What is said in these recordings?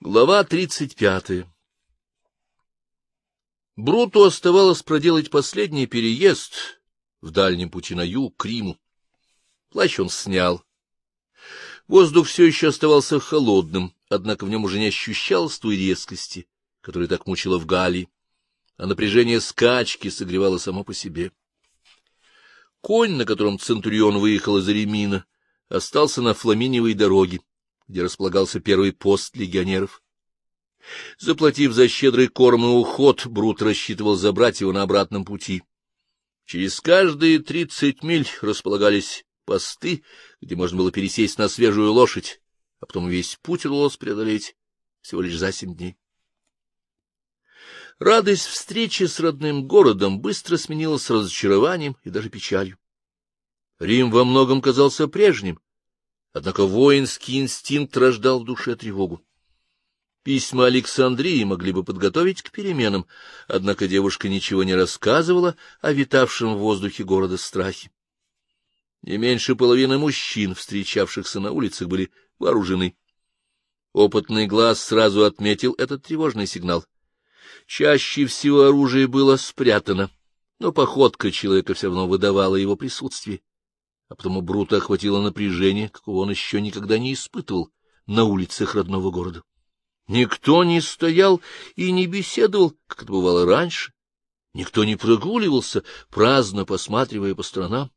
Глава тридцать пятая Бруту оставалось проделать последний переезд в дальнем пути на юг, к Риму. Плащ он снял. Воздух все еще оставался холодным, однако в нем уже не ощущалось той резкости, которая так мучила в Галлии, а напряжение скачки согревало само по себе. Конь, на котором Центурион выехал из Ремина, остался на Фламиневой дороге, где располагался первый пост легионеров. Заплатив за щедрый корм и уход, Брут рассчитывал забрать его на обратном пути. Через каждые тридцать миль располагались посты, где можно было пересесть на свежую лошадь, а потом весь путь удалось преодолеть всего лишь за семь дней. Радость встречи с родным городом быстро сменилась разочарованием и даже печалью. Рим во многом казался прежним, Однако воинский инстинкт рождал в душе тревогу. Письма Александрии могли бы подготовить к переменам, однако девушка ничего не рассказывала о витавшем в воздухе города страхе. Не меньше половины мужчин, встречавшихся на улицах, были вооружены. Опытный глаз сразу отметил этот тревожный сигнал. Чаще всего оружие было спрятано, но походка человека все равно выдавала его присутствие а потому Брута охватило напряжение, какого он еще никогда не испытывал на улицах родного города. Никто не стоял и не беседовал, как это бывало раньше. Никто не прогуливался, праздно посматривая по сторонам.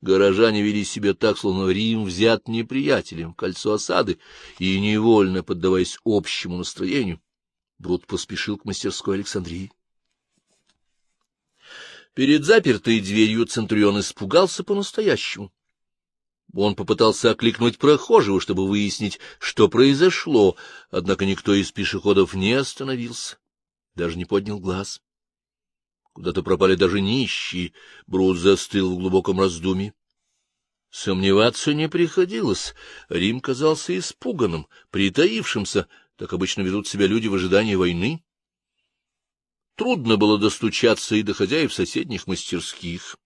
Горожане вели себя так, словно Рим взят неприятелем, кольцо осады, и, невольно поддаваясь общему настроению, Брут поспешил к мастерской Александрии. Перед запертой дверью Центурион испугался по-настоящему. Он попытался окликнуть прохожего, чтобы выяснить, что произошло, однако никто из пешеходов не остановился, даже не поднял глаз. Куда-то пропали даже нищие, Брут застыл в глубоком раздумье. Сомневаться не приходилось. Рим казался испуганным, притаившимся, так обычно ведут себя люди в ожидании войны. Трудно было достучаться и до хозяев соседних мастерских.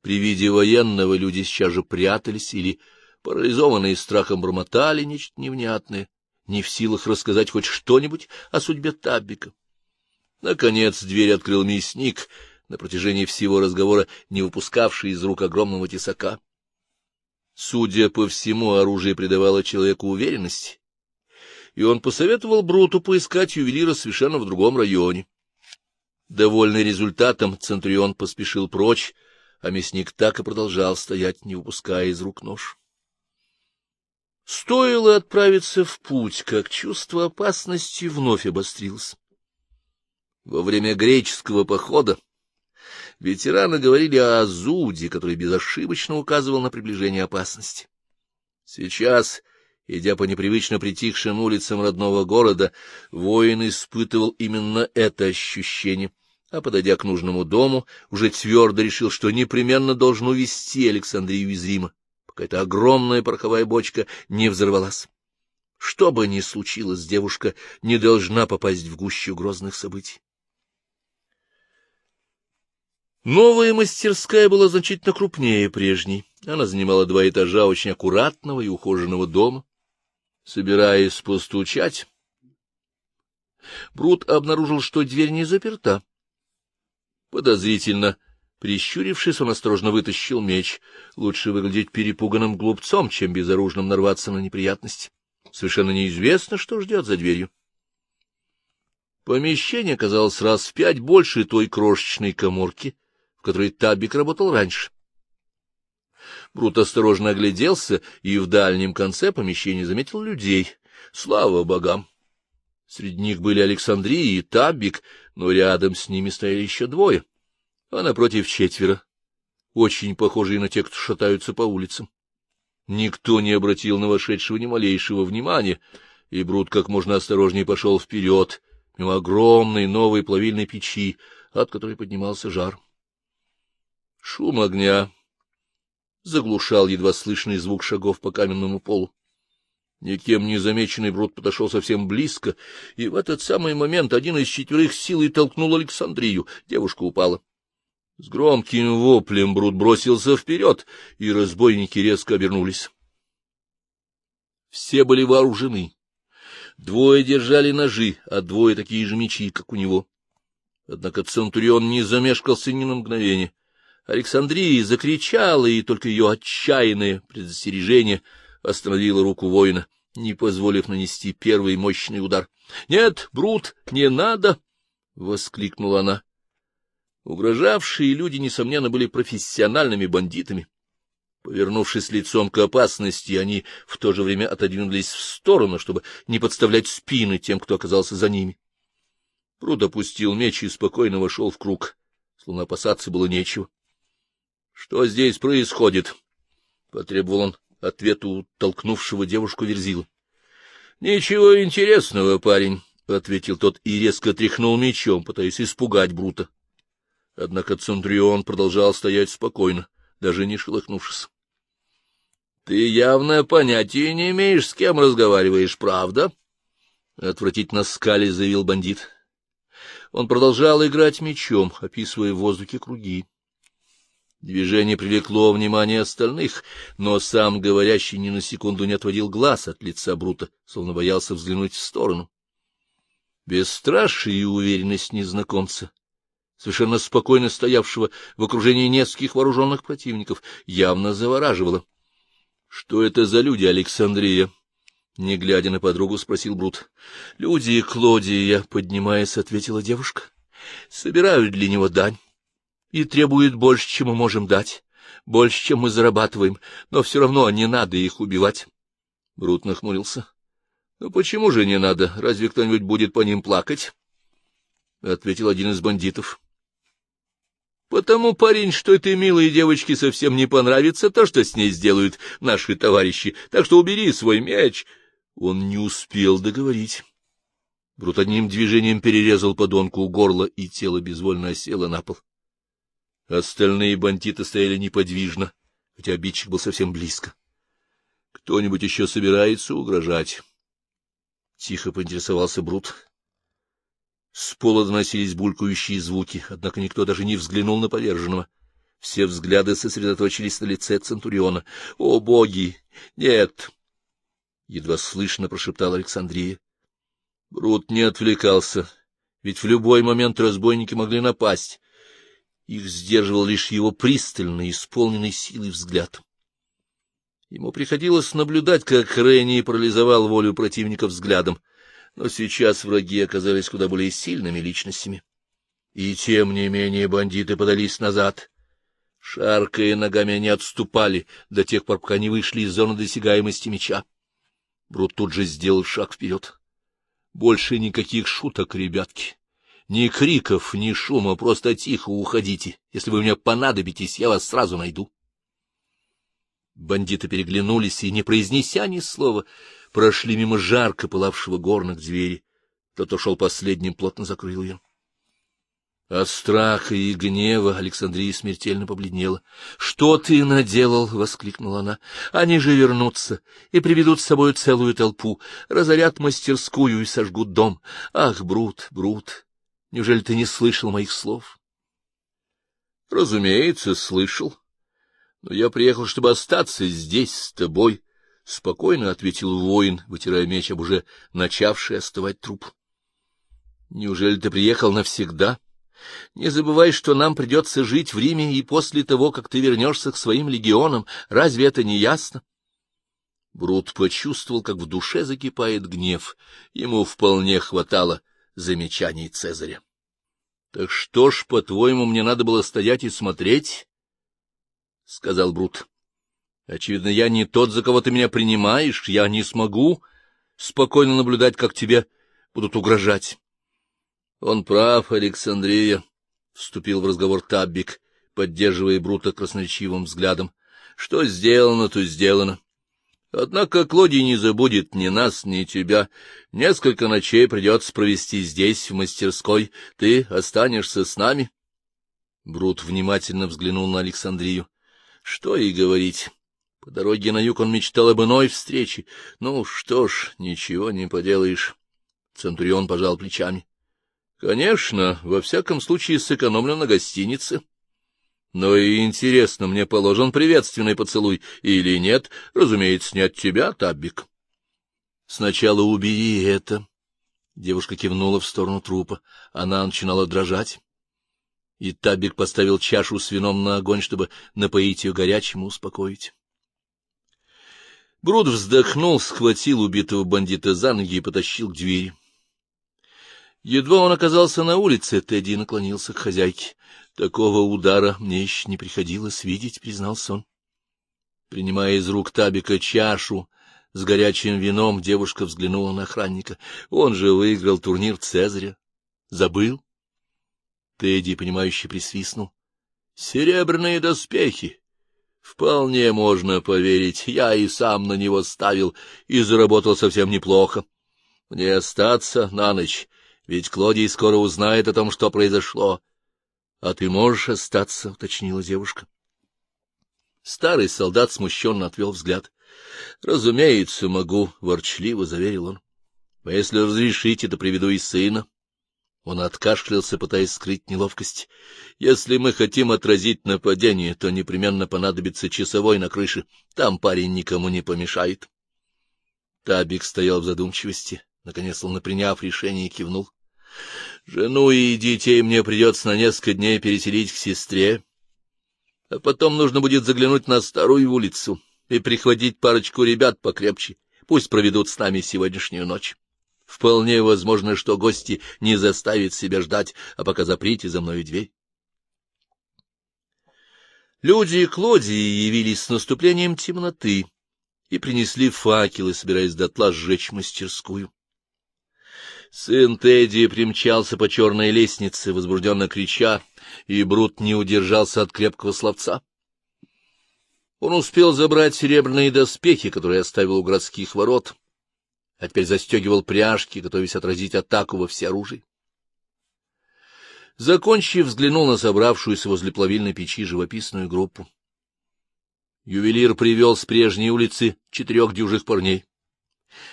При виде военного люди сейчас же прятались или, парализованные страхом, бормотали нечто невнятное, не в силах рассказать хоть что-нибудь о судьбе Таббика. Наконец дверь открыл мясник, на протяжении всего разговора не выпускавший из рук огромного тесака. Судя по всему, оружие придавало человеку уверенности, и он посоветовал Бруту поискать ювелира совершенно в другом районе. Довольный результатом, Центурион поспешил прочь, а мясник так и продолжал стоять, не выпуская из рук нож. Стоило отправиться в путь, как чувство опасности вновь обострилось. Во время греческого похода ветераны говорили о Азуде, который безошибочно указывал на приближение опасности. Сейчас, идя по непривычно притихшим улицам родного города, воин испытывал именно это ощущение, а, подойдя к нужному дому, уже твердо решил, что непременно должен увести Александрию из Рима, пока эта огромная пороховая бочка не взорвалась. Что бы ни случилось, девушка не должна попасть в гущу грозных событий. Новая мастерская была значительно крупнее прежней. Она занимала два этажа очень аккуратного и ухоженного дома. Собираясь постучать, Брут обнаружил, что дверь не заперта. Подозрительно прищурившись, он осторожно вытащил меч. Лучше выглядеть перепуганным глупцом, чем безоружным нарваться на неприятности. Совершенно неизвестно, что ждет за дверью. Помещение казалось раз в пять больше той крошечной коморки, в которой Табик работал раньше. Брут осторожно огляделся и в дальнем конце помещения заметил людей. Слава богам! Среди них были Александрия и Таббик, но рядом с ними стояли еще двое, а напротив четверо, очень похожие на тех, кто шатаются по улицам. Никто не обратил на вошедшего ни малейшего внимания, и Брут как можно осторожнее пошел вперед, мимо огромной новой плавильной печи, от которой поднимался жар. Шум огня заглушал едва слышный звук шагов по каменному полу. Никем не замеченный Брут подошел совсем близко, и в этот самый момент один из четверых силой толкнул Александрию. Девушка упала. С громким воплем Брут бросился вперед, и разбойники резко обернулись. Все были вооружены. Двое держали ножи, а двое такие же мечи, как у него. Однако Центурион не замешкался ни на мгновение. Александрия закричала, и только ее отчаянное предостережение остановило руку воина, не позволив нанести первый мощный удар. — Нет, Брут, не надо! — воскликнула она. Угрожавшие люди, несомненно, были профессиональными бандитами. Повернувшись лицом к опасности, они в то же время отодвинулись в сторону, чтобы не подставлять спины тем, кто оказался за ними. Пруд опустил меч и спокойно вошел в круг, словно опасаться было нечего. — Что здесь происходит? — потребовал он ответу толкнувшего девушку Верзила. — Ничего интересного, парень, — ответил тот и резко тряхнул мечом, пытаясь испугать Брута. Однако Центурион продолжал стоять спокойно, даже не шелохнувшись. — Ты явно понятия не имеешь, с кем разговариваешь, правда? — отвратительно скали заявил бандит. Он продолжал играть мечом, описывая в воздухе круги. Движение привлекло внимание остальных, но сам говорящий ни на секунду не отводил глаз от лица Брута, словно боялся взглянуть в сторону. Бесстрашие и уверенность незнакомца, совершенно спокойно стоявшего в окружении нескольких вооруженных противников, явно завораживало. — Что это за люди, Александрия? Не глядя на подругу, спросил Брут. — Люди Клодия, поднимаясь, ответила девушка. — Собирают для него дань и требуют больше, чем мы можем дать, больше, чем мы зарабатываем, но все равно не надо их убивать. Брут нахмурился. — Ну почему же не надо? Разве кто-нибудь будет по ним плакать? — ответил один из бандитов. — Потому, парень, что этой милой девочке совсем не понравится то, что с ней сделают наши товарищи, так что убери свой меч. Он не успел договорить. Брут одним движением перерезал подонку горло, и тело безвольно осело на пол. Остальные бандиты стояли неподвижно, хотя обидчик был совсем близко. — Кто-нибудь еще собирается угрожать? Тихо поинтересовался Брут. С пола доносились булькающие звуки, однако никто даже не взглянул на поверженного. Все взгляды сосредоточились на лице Центуриона. — О, боги! Нет! едва слышно прошептал Александрия. Брут не отвлекался, ведь в любой момент разбойники могли напасть. Их сдерживал лишь его пристальный, исполненный силой взгляд. Ему приходилось наблюдать, как Ренни парализовал волю противника взглядом, но сейчас враги оказались куда более сильными личностями. И тем не менее бандиты подались назад. Шаркая ногами они отступали до тех пор, пока не вышли из зоны досягаемости меча. Брут тут же сделал шаг вперед. Больше никаких шуток, ребятки. Ни криков, ни шума, просто тихо уходите. Если вы мне понадобитесь, я вас сразу найду. Бандиты переглянулись и, не произнеся ни слова, прошли мимо жарко пылавшего горна к двери. Тот ушел последним, плотно закрыл ее. От страха и гнева Александрия смертельно побледнела. — Что ты наделал? — воскликнула она. — Они же вернутся и приведут с собой целую толпу, разорят мастерскую и сожгут дом. Ах, Брут, Брут, неужели ты не слышал моих слов? — Разумеется, слышал. Но я приехал, чтобы остаться здесь с тобой, — спокойно ответил воин, вытирая меч об уже начавший остывать труп. — Неужели ты приехал навсегда? — не забывай, что нам придется жить в Риме и после того, как ты вернешься к своим легионам. Разве это не ясно? Брут почувствовал, как в душе закипает гнев. Ему вполне хватало замечаний Цезаря. — Так что ж, по-твоему, мне надо было стоять и смотреть? — сказал Брут. — Очевидно, я не тот, за кого ты меня принимаешь. Я не смогу спокойно наблюдать, как тебе будут угрожать. — Он прав, Александрия, — вступил в разговор Таббик, поддерживая Брута красноречивым взглядом. — Что сделано, то сделано. Однако Клодий не забудет ни нас, ни тебя. Несколько ночей придется провести здесь, в мастерской. Ты останешься с нами. Брут внимательно взглянул на Александрию. Что и говорить. По дороге на юг он мечтал об иной встрече. Ну что ж, ничего не поделаешь. Центурион пожал плечами. Конечно, во всяком случае сэкономлю на гостинице. Но и интересно, мне положен приветственный поцелуй или нет, разумеется, не от тебя, Таббик. Сначала убери это. Девушка кивнула в сторону трупа. Она начинала дрожать. И Табик поставил чашу с вином на огонь, чтобы напоить ее горячим и успокоить. Бруд вздохнул, схватил убитого бандита за ноги и потащил к двери. Едва он оказался на улице, Тедди наклонился к хозяйке. Такого удара мне еще не приходилось видеть, признался он. Принимая из рук Табика чашу с горячим вином, девушка взглянула на охранника. Он же выиграл турнир Цезаря. Забыл? Тедди, понимающе присвистнул. Серебряные доспехи. Вполне можно поверить, я и сам на него ставил и заработал совсем неплохо. Мне остаться на ночь, ведь Клодий скоро узнает о том, что произошло. — А ты можешь остаться, — уточнила девушка. Старый солдат смущенно отвел взгляд. — Разумеется, могу, — ворчливо заверил он. — А если разрешите, то приведу и сына. Он откашлялся, пытаясь скрыть неловкость. — Если мы хотим отразить нападение, то непременно понадобится часовой на крыше. Там парень никому не помешает. Табик стоял в задумчивости. Наконец он, приняв решение, кивнул. — Жену и детей мне придется на несколько дней переселить к сестре, а потом нужно будет заглянуть на старую улицу и прихватить парочку ребят покрепче. Пусть проведут с нами сегодняшнюю ночь. Вполне возможно, что гости не заставят себя ждать, а пока заприте за мною дверь. Люди и Клодии явились с наступлением темноты и принесли факелы, собираясь дотла сжечь мастерскую. Сын Тедди примчался по черной лестнице, возбужденно крича, и Брут не удержался от крепкого словца. Он успел забрать серебряные доспехи, которые оставил у городских ворот, а теперь застегивал пряжки, готовясь отразить атаку во всеоружии. Закончив, взглянул на собравшуюся возле плавильной печи живописную группу. Ювелир привел с прежней улицы четырех дюжих парней.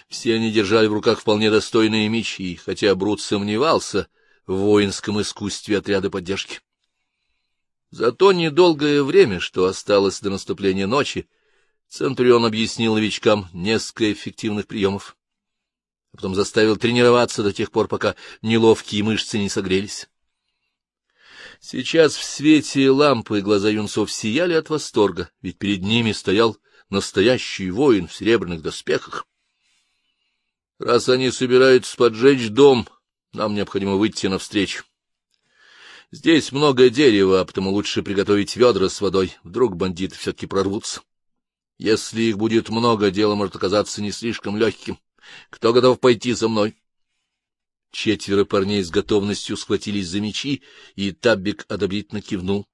Все они держали в руках вполне достойные мечи, хотя Брут сомневался в воинском искусстве отряда поддержки. За то недолгое время, что осталось до наступления ночи, Центурион объяснил новичкам несколько эффективных приемов, а потом заставил тренироваться до тех пор, пока неловкие мышцы не согрелись. Сейчас в свете лампы глаза юнцов сияли от восторга, ведь перед ними стоял настоящий воин в серебряных доспехах. Раз они собираются поджечь дом, нам необходимо выйти навстречу. Здесь много дерева, а потому лучше приготовить ведра с водой. Вдруг бандиты все-таки прорвутся. Если их будет много, дело может оказаться не слишком легким. Кто готов пойти со мной? Четверо парней с готовностью схватились за мечи, и Таббик одобрительно кивнул.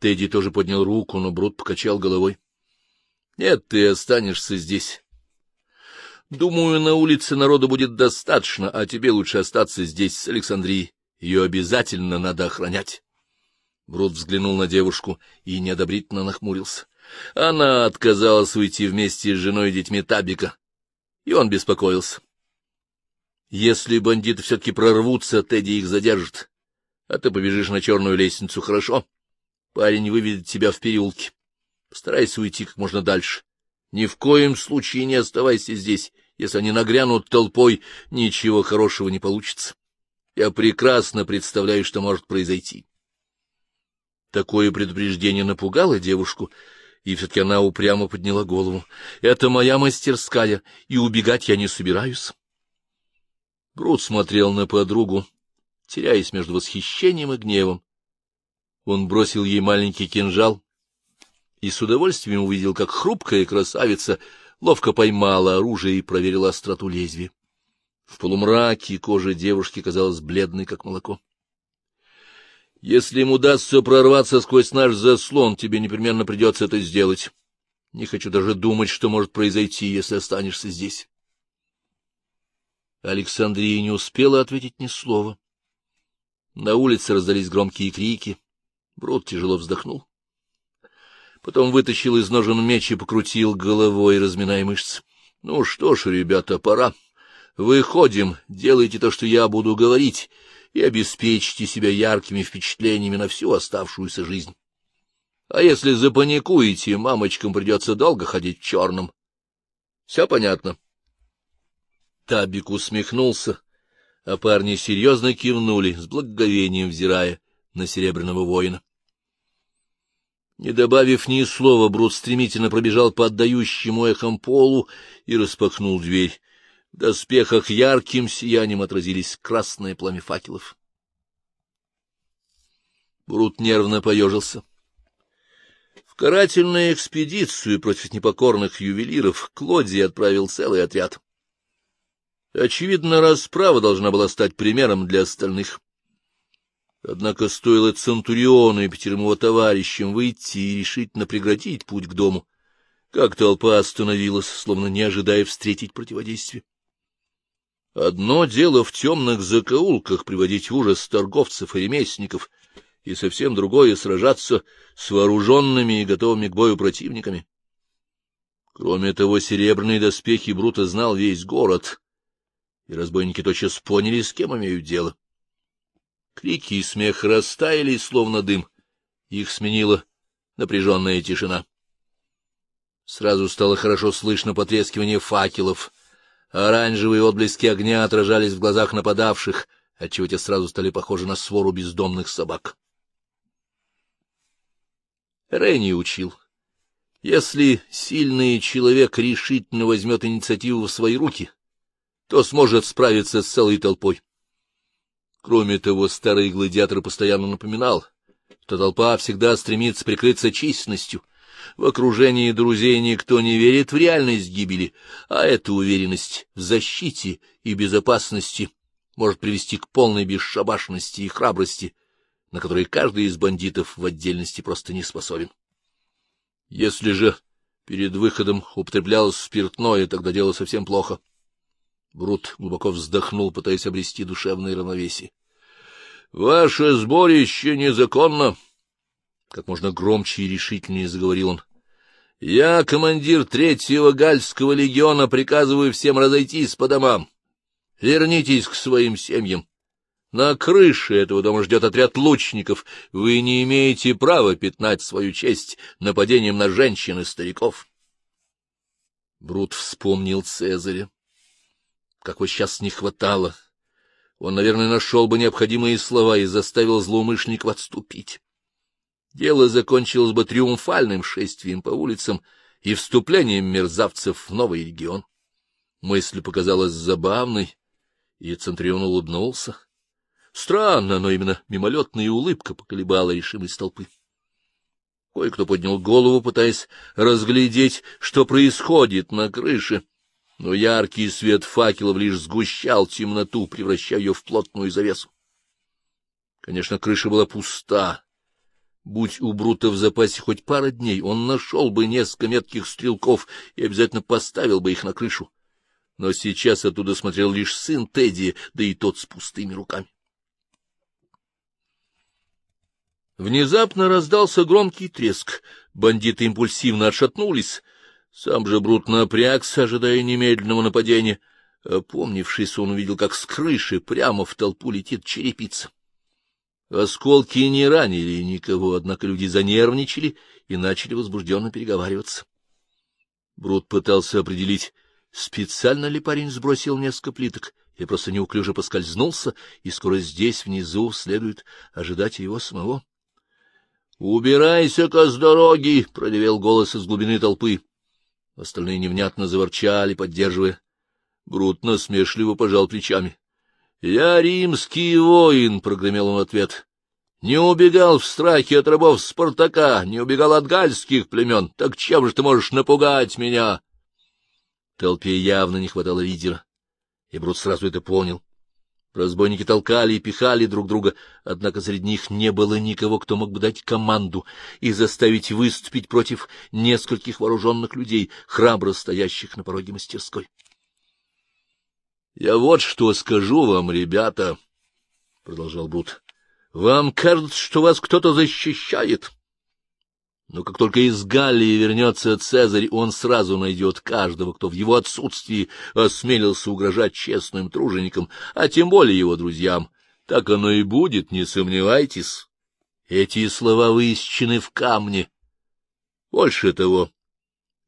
Тедди тоже поднял руку, но Брут покачал головой. — Нет, ты останешься здесь. Думаю, на улице народу будет достаточно, а тебе лучше остаться здесь с Александрией. Ее обязательно надо охранять. Брут взглянул на девушку и неодобрительно нахмурился. Она отказалась уйти вместе с женой и детьми Табика, и он беспокоился. Если бандиты все-таки прорвутся, Тедди их задержит. А ты побежишь на черную лестницу, хорошо? Парень выведет тебя в переулке. Постарайся уйти как можно дальше. Ни в коем случае не оставайся здесь. Если они нагрянут толпой, ничего хорошего не получится. Я прекрасно представляю, что может произойти. Такое предупреждение напугало девушку, и все-таки она упрямо подняла голову. Это моя мастерская, и убегать я не собираюсь. Брут смотрел на подругу, теряясь между восхищением и гневом. Он бросил ей маленький кинжал, и с удовольствием увидел, как хрупкая красавица ловко поймала оружие и проверила остроту лезвия. В полумраке кожа девушки казалась бледной, как молоко. — Если им удастся прорваться сквозь наш заслон, тебе непременно придется это сделать. Не хочу даже думать, что может произойти, если останешься здесь. Александрия не успела ответить ни слова. На улице раздались громкие крики. Брод тяжело вздохнул. Потом вытащил из ножен меч и покрутил головой, разминая мышцы. — Ну что ж, ребята, пора. Выходим, делайте то, что я буду говорить, и обеспечьте себя яркими впечатлениями на всю оставшуюся жизнь. А если запаникуете, мамочкам придется долго ходить в черном. Все понятно? Табик усмехнулся, а парни серьезно кивнули, с благоговением взирая на серебряного воина. Не добавив ни слова, Брут стремительно пробежал по отдающему эхом полу и распахнул дверь. В доспехах ярким сиянием отразились красные пламя факелов. Брут нервно поежился. В карательную экспедицию против непокорных ювелиров Клодий отправил целый отряд. Очевидно, расправа должна была стать примером для остальных. Однако стоило Центуриону и пятерым его товарищам выйти и решительно преградить путь к дому, как толпа остановилась, словно не ожидая встретить противодействие. Одно дело в темных закоулках приводить в ужас торговцев и ремесленников, и совсем другое — сражаться с вооруженными и готовыми к бою противниками. Кроме того, серебряные доспехи Брута знал весь город, и разбойники тотчас поняли, с кем имеют дело. Крики и смех растаяли, словно дым. Их сменила напряженная тишина. Сразу стало хорошо слышно потрескивание факелов. Оранжевые отблески огня отражались в глазах нападавших, отчего те сразу стали похожи на свору бездомных собак. Ренни учил. Если сильный человек решительно возьмет инициативу в свои руки, то сможет справиться с целой толпой. Кроме того, старый гладиатор постоянно напоминал, что толпа всегда стремится прикрыться численностью. В окружении друзей никто не верит в реальность гибели, а эта уверенность в защите и безопасности может привести к полной бесшабашности и храбрости, на которые каждый из бандитов в отдельности просто не способен. Если же перед выходом употреблялось спиртное, тогда дело совсем плохо. Брут глубоко вздохнул, пытаясь обрести душевное равновесие. — Ваше сборище незаконно! — как можно громче и решительнее заговорил он. — Я, командир третьего гальского легиона, приказываю всем разойтись по домам. Вернитесь к своим семьям. На крыше этого дома ждет отряд лучников. Вы не имеете права пятнать свою честь нападением на женщин и стариков. Брут вспомнил Цезаря. Как его сейчас не хватало он, наверное, нашел бы необходимые слова и заставил злоумышленников отступить. Дело закончилось бы триумфальным шествием по улицам и вступлением мерзавцев в новый регион. Мысль показалась забавной, и Центрион улыбнулся. Странно, но именно мимолетная улыбка поколебала решимость толпы. Кое-кто поднял голову, пытаясь разглядеть, что происходит на крыше но яркий свет факелов лишь сгущал темноту, превращая ее в плотную завесу. Конечно, крыша была пуста. Будь у Брута в запасе хоть пара дней, он нашел бы несколько метких стрелков и обязательно поставил бы их на крышу. Но сейчас оттуда смотрел лишь сын Тедди, да и тот с пустыми руками. Внезапно раздался громкий треск. Бандиты импульсивно отшатнулись — сам же Брут напрягся, ожидая немедленного нападения. Опомнившись, он увидел, как с крыши прямо в толпу летит черепица. Осколки не ранили никого, однако люди занервничали и начали возбужденно переговариваться. Брут пытался определить, специально ли парень сбросил несколько плиток, или просто неуклюже поскользнулся, и скоро здесь, внизу, следует ожидать его самого. — Убирайся-ка с дороги! — проревел голос из глубины толпы. Остальные невнятно заворчали, поддерживая. Брут насмешливо пожал плечами. — Я римский воин, — прогремел он в ответ. — Не убегал в страхе от рабов Спартака, не убегал от гальских племен. Так чем же ты можешь напугать меня? Толпе явно не хватало лидера, и Брут сразу это понял. Разбойники толкали и пихали друг друга, однако среди них не было никого, кто мог бы дать команду и заставить выступить против нескольких вооруженных людей, храбро стоящих на пороге мастерской. — Я вот что скажу вам, ребята, — продолжал Брут. — Вам кажется, что вас кто-то защищает? — но как только из Галлии вернется Цезарь, он сразу найдет каждого, кто в его отсутствии осмелился угрожать честным труженикам, а тем более его друзьям. Так оно и будет, не сомневайтесь. Эти слова высечены в камне. Больше того,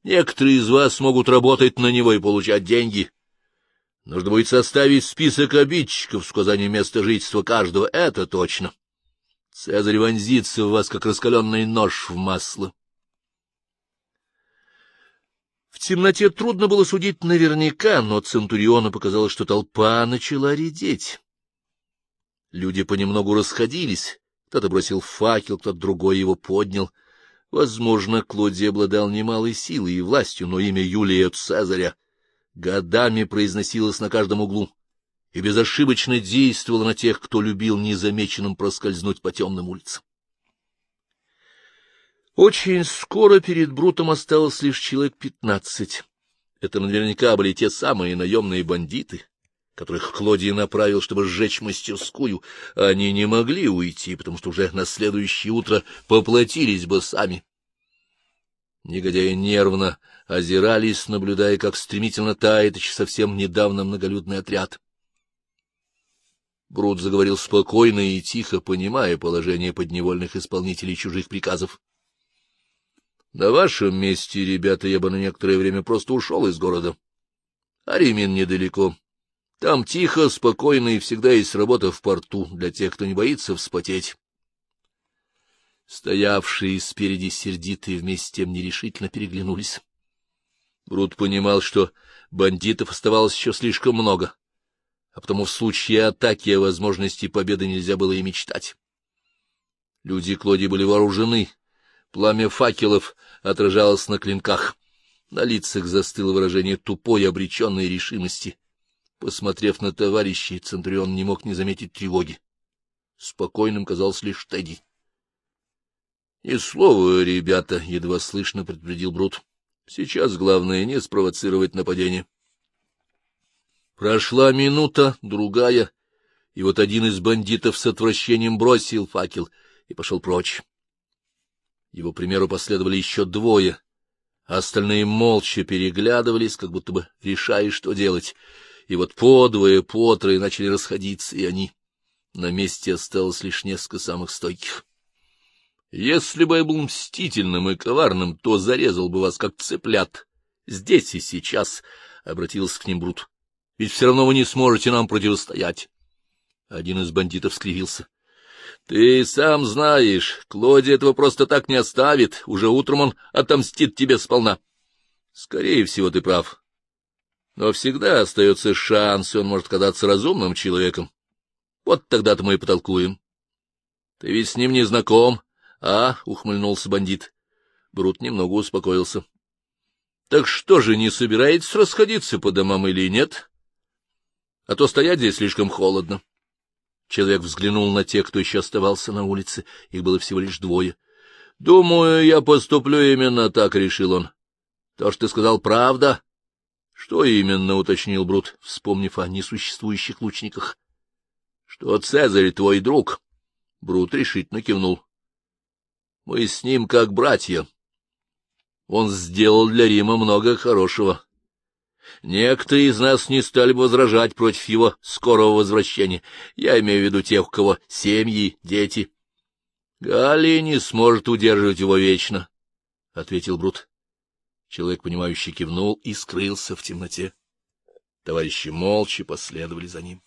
некоторые из вас могут работать на него и получать деньги. Нужно будет составить список обидчиков с указанием места жительства каждого, это точно. Цезарь вонзится в вас, как раскаленный нож в масло. В темноте трудно было судить наверняка, но Центуриону показалось, что толпа начала редеть. Люди понемногу расходились, кто-то бросил факел, кто-то другой его поднял. Возможно, Клодий обладал немалой силой и властью, но имя Юлия Цезаря годами произносилось на каждом углу и безошибочно действовало на тех, кто любил незамеченным проскользнуть по темным улицам. Очень скоро перед Брутом осталось лишь человек пятнадцать. Это наверняка были те самые наемные бандиты, которых Клодий направил, чтобы сжечь мастерскую, они не могли уйти, потому что уже на следующее утро поплатились бы сами. Негодяи нервно озирались, наблюдая, как стремительно тает еще совсем недавно многолюдный отряд. Брут заговорил спокойно и тихо, понимая положение подневольных исполнителей чужих приказов. — На вашем месте, ребята, я бы на некоторое время просто ушел из города. А Ремин недалеко. Там тихо, спокойно и всегда есть работа в порту для тех, кто не боится вспотеть. Стоявшие спереди сердитые вместе с тем нерешительно переглянулись. Брут понимал, что бандитов оставалось еще слишком много, а потому в случае атаки о возможности победы нельзя было и мечтать. Люди Клоди были вооружены, пламя факелов отражалось на клинках, на лицах застыло выражение тупой обреченной решимости — Посмотрев на товарищей, Центурион не мог не заметить тревоги. Спокойным казался лишь Тедди. — И слово, ребята, — едва слышно предупредил Брут. — Сейчас главное не спровоцировать нападение. Прошла минута, другая, и вот один из бандитов с отвращением бросил факел и пошел прочь. Его примеру последовали еще двое, а остальные молча переглядывались, как будто бы решая, что делать — и вот подвое, потрое начали расходиться и они. На месте осталось лишь несколько самых стойких. Если бы я был мстительным и коварным, то зарезал бы вас, как цыплят. Здесь и сейчас, — обратился к ним Брут, — ведь все равно вы не сможете нам противостоять. Один из бандитов скривился. — Ты сам знаешь, Клоди этого просто так не оставит, уже утром он отомстит тебе сполна. — Скорее всего, ты прав, но всегда остается шанс, и он может казаться разумным человеком. Вот тогда-то мы и потолкуем. — Ты ведь с ним не знаком, а? — ухмыльнулся бандит. Брут немного успокоился. — Так что же, не собираетесь расходиться по домам или нет? А то стоять здесь слишком холодно. Человек взглянул на тех, кто еще оставался на улице. Их было всего лишь двое. — Думаю, я поступлю именно так, — решил он. — То, что ты сказал, правда? — Что именно, — уточнил Брут, вспомнив о несуществующих лучниках. — Что Цезарь твой друг. Брут решительно кивнул. — Мы с ним как братья. Он сделал для Рима много хорошего. Некоторые из нас не стали бы возражать против его скорого возвращения. Я имею в виду тех, у кого семьи, дети. — Галия не сможет удерживать его вечно, — ответил Брут. Человек, понимающий, кивнул и скрылся в темноте. Товарищи молча последовали за ним.